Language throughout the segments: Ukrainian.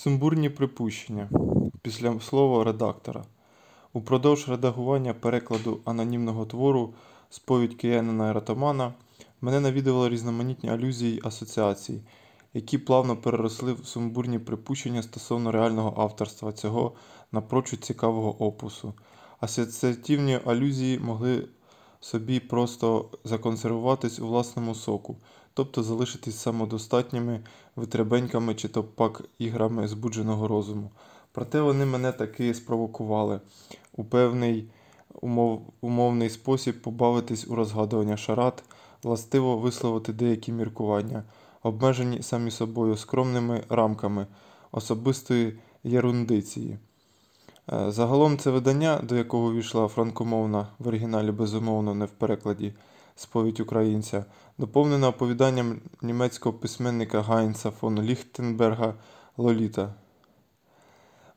Сумбурні припущення. Після слова редактора. Упродовж редагування перекладу анонімного твору Сповідь киянина Ратомана мене навідували різноманітні алюзії асоціації, які плавно переросли в сумбурні припущення стосовно реального авторства цього напрочуд цікавого опусу. Асоціативні алюзії могли собі просто законсервуватись у власному соку, тобто залишитись самодостатніми витребеньками чи то пак іграми збудженого розуму. Проте вони мене таки спровокували у певний умов, умовний спосіб побавитись у розгадування шарат, властиво висловити деякі міркування, обмежені самі собою скромними рамками особистої єрундиції. Е, Загалом це видання, до якого війшла франкомовна в оригіналі, безумовно, не в перекладі сповідь українця, доповнена оповіданням німецького письменника Гайнца фон Ліхтенберга Лоліта.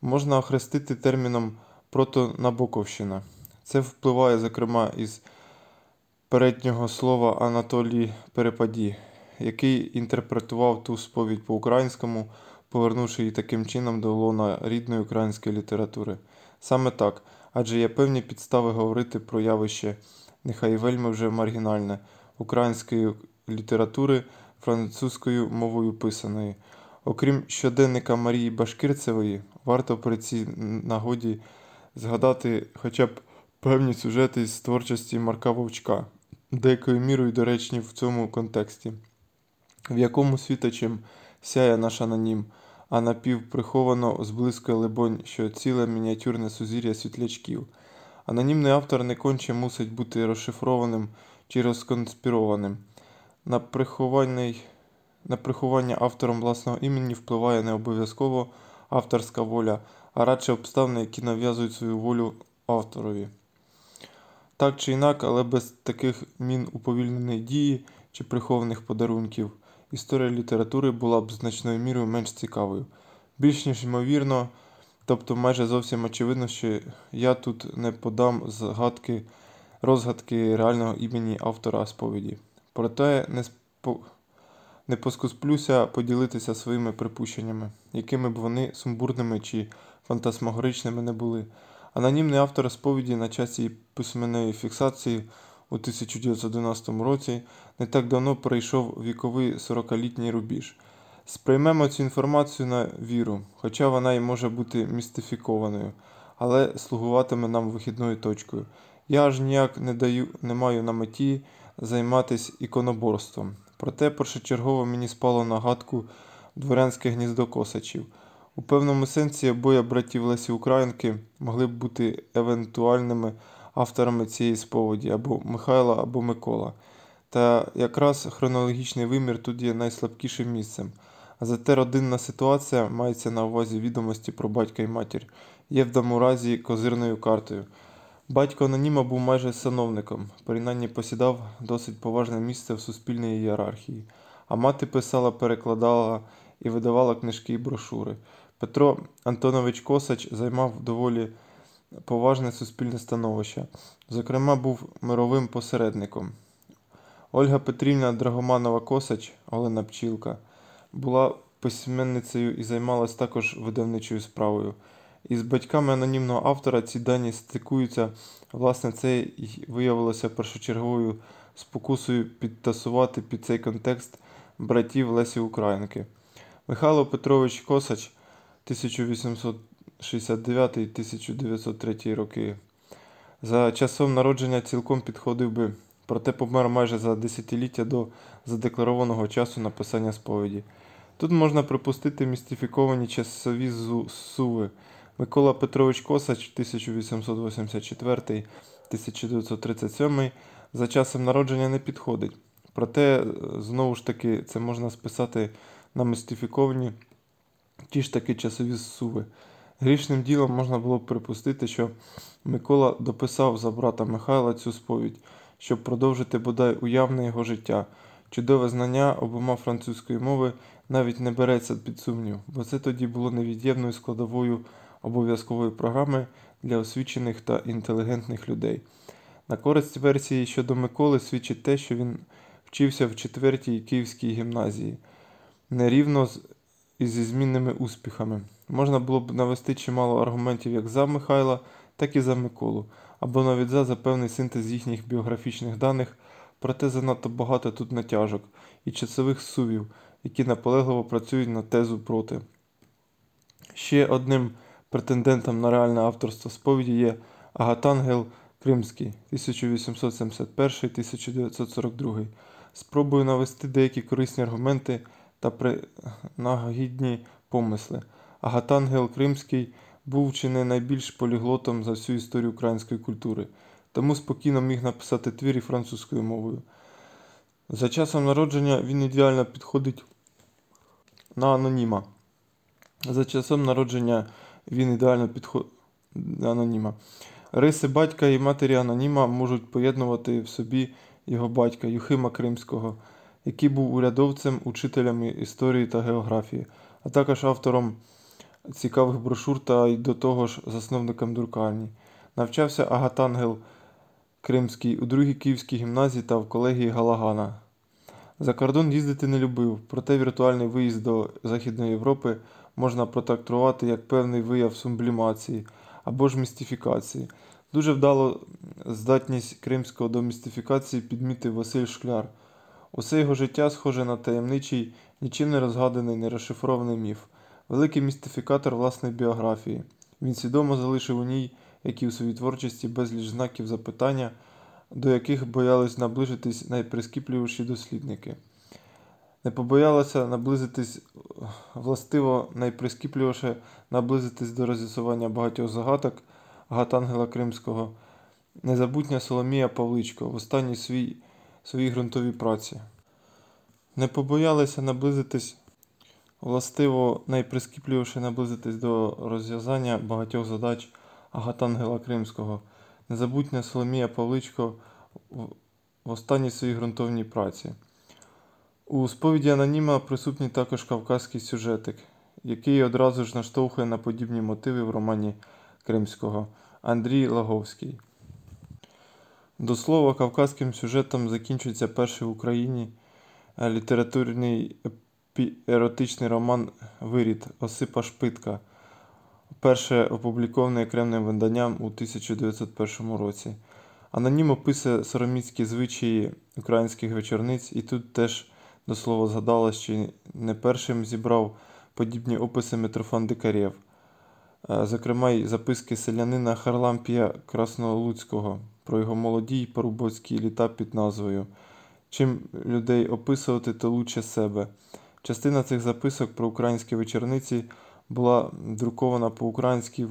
Можна охрестити терміном протонабоковщина. Це впливає, зокрема, із переднього слова Анатолій Перепаді, який інтерпретував ту сповідь по-українському, повернувши її таким чином до лона рідної української літератури. Саме так, адже є певні підстави говорити про явище, нехай вельми вже маргінальне, української літератури французькою мовою писаної. Окрім щоденника Марії Башкирцевої, варто при цій нагоді згадати хоча б певні сюжети з творчості Марка Вовчка, деякою мірою доречні в цьому контексті, в якому світочем сяє наш анонім, а напівприховано зблискує либонь, що ціле мініатюрне сузір'я світлячків. Анонімний автор не конче мусить бути розшифрованим чи розконспірованим. На прихований на приховання автором власного імені впливає не обов'язково авторська воля, а радше обставини, які нав'язують свою волю авторові. Так чи інак, але без таких мін уповільненої дії чи прихованих подарунків, історія літератури була б значною мірою менш цікавою. Більш ніж ймовірно, тобто майже зовсім очевидно, що я тут не подам згадки, розгадки реального імені автора сповіді. Проте не спо не поскусплюся поділитися своїми припущеннями, якими б вони сумбурними чи фантасмагоричними не були. Анонімний автор сповіді на часі письменної фіксації у 1911 році не так давно пройшов віковий 40-літній рубіж. Сприймемо цю інформацію на віру, хоча вона й може бути містифікованою, але слугуватиме нам вихідною точкою. Я аж ніяк не даю, не маю на меті займатися іконоборством. Проте першочергово мені спало на гадку дворянське гніздо косачів. У певному сенсі обоє братів Лесі Українки могли б бути евентуальними авторами цієї сповіді або Михайла, або Микола. Та якраз хронологічний вимір тут є найслабкішим місцем. Зате родинна ситуація мається на увазі відомості про батька і матір, є в даному разі козирною картою. Батько аноніма був майже сановником, принаймні посідав досить поважне місце в суспільній ієрархії, а мати писала, перекладала і видавала книжки і брошури. Петро Антонович Косач займав доволі поважне суспільне становище, зокрема, був мировим посередником. Ольга Петрівна Драгоманова Косач, Олена Пчілка, була письменницею і займалась також видавничою справою. Із батьками анонімного автора ці дані стикуються, власне, це і виявилося першочерговою спокусою підтасувати під цей контекст братів Лесі Українки. Михайло Петрович Косач 1869-1903 роки. За часом народження цілком підходив би, проте помер майже за десятиліття до задекларованого часу написання сповіді. Тут можна припустити містифіковані часові суви. Микола Петрович Косач 1884-1937 за часом народження не підходить. Проте, знову ж таки, це можна списати на містифіковані ті ж таки часові суви. Грішним ділом можна було б припустити, що Микола дописав за брата Михайла цю сповідь, щоб продовжити бодай уявне його життя. Чудове знання обома французької мови навіть не береться під сумнів, бо це тоді було невід'ємною складовою обов'язкової програми для освічених та інтелігентних людей. На користь версії щодо Миколи свідчить те, що він вчився в четвертій Київській гімназії. Нерівно з і зі змінними успіхами. Можна було б навести чимало аргументів як за Михайла, так і за Миколу, або навіть за, за певний синтез їхніх біографічних даних, проте занадто багато тут натяжок і часових сувів, які наполегливо працюють на тезу проти. Ще одним претендентом на реальне авторство сповіді є Агатангел Кримський 1871-1942. Спробую навести деякі корисні аргументи та принагідні помисли. Агатангел Кримський був чи не найбільш поліглотом за всю історію української культури, тому спокійно міг написати твір і французькою мовою. За часом народження він ідеально підходить на аноніма. За часом народження він ідеально підходить аноніма. Риси батька і матері аноніма можуть поєднувати в собі його батька Юхима Кримського, який був урядовцем, учителем історії та географії, а також автором цікавих брошур та й до того ж засновником друкарні. Навчався Агатангел Кримський у другій Київській гімназії та в колегії Галагана. За кордон їздити не любив, проте віртуальний виїзд до Західної Європи можна протрактувати як певний вияв сублімації або ж містифікації. Дуже вдало здатність кримського до містифікації підмітив Василь Шкляр. Усе його життя схоже на таємничий, нічим не розгаданий, не розшифрований міф, великий містифікатор власної біографії. Він свідомо залишив у ній, як і у своїй творчості, безліч знаків запитання, до яких боялись наближитись найприскіпливіші дослідники. Не побоялося наблизитись, властиво найприскіпливіше наблизитись до роз'ясування багатьох загадок Гатангела Кримського, незабутня Соломія Павличко в останній свій, своїй ґрунтовій праці. Не побоялися наблизитись, властиво найприскіпливіше наблизитись до розв'язання багатьох задач Агатангела Кримського, незабутня Соломія Павличко в останній своїй ґрунтовній праці. У сповіді Аноніма присутній також кавказький сюжетик, який одразу ж наштовхує на подібні мотиви в романі Кримського Андрій Лаговський. До слова, кавказьким сюжетом закінчується перший в Україні літературний еротичний роман Вирід Осипа Шпитка, перше опублікований окремим виданням у 1901 році. Анонім описує сороміцькі звичаї українських вечорниць, і тут теж до слова згадалось, що не першим зібрав подібні описи Митрофан Дикарєв, зокрема й записки селянина Харлампія Краснолуцького про його молоді й порубоцькі літа під назвою Чим людей описувати, то лучше себе. Частина цих записок про українські вечорниці була друкована по-українськи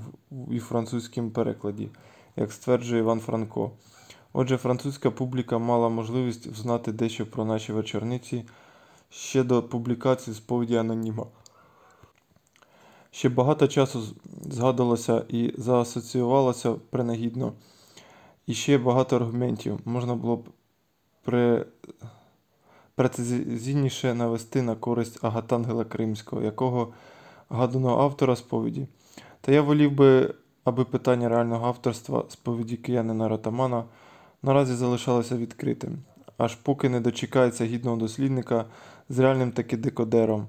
і французькому перекладі, як стверджує Іван Франко. Отже, французька публіка мала можливість взнати дещо про наші вечорниці ще до публікації сповіді Аноніма. Ще багато часу згадувалося і заасоціювалося принагідно, і ще багато аргументів можна було б при... прецизійніше навести на користь Агатангела Кримського, якого гаданого автора сповіді. Та я волів би, аби питання реального авторства сповіді киянина Ратамана наразі залишалося відкритим, аж поки не дочекається гідного дослідника з реальним таки декодером.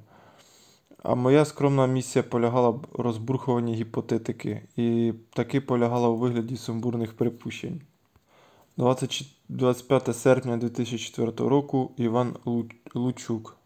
А моя скромна місія полягала б розбурхуванні гіпотетики і таки полягала у вигляді сумбурних припущень. 25 серпня 2004 року Іван Лучук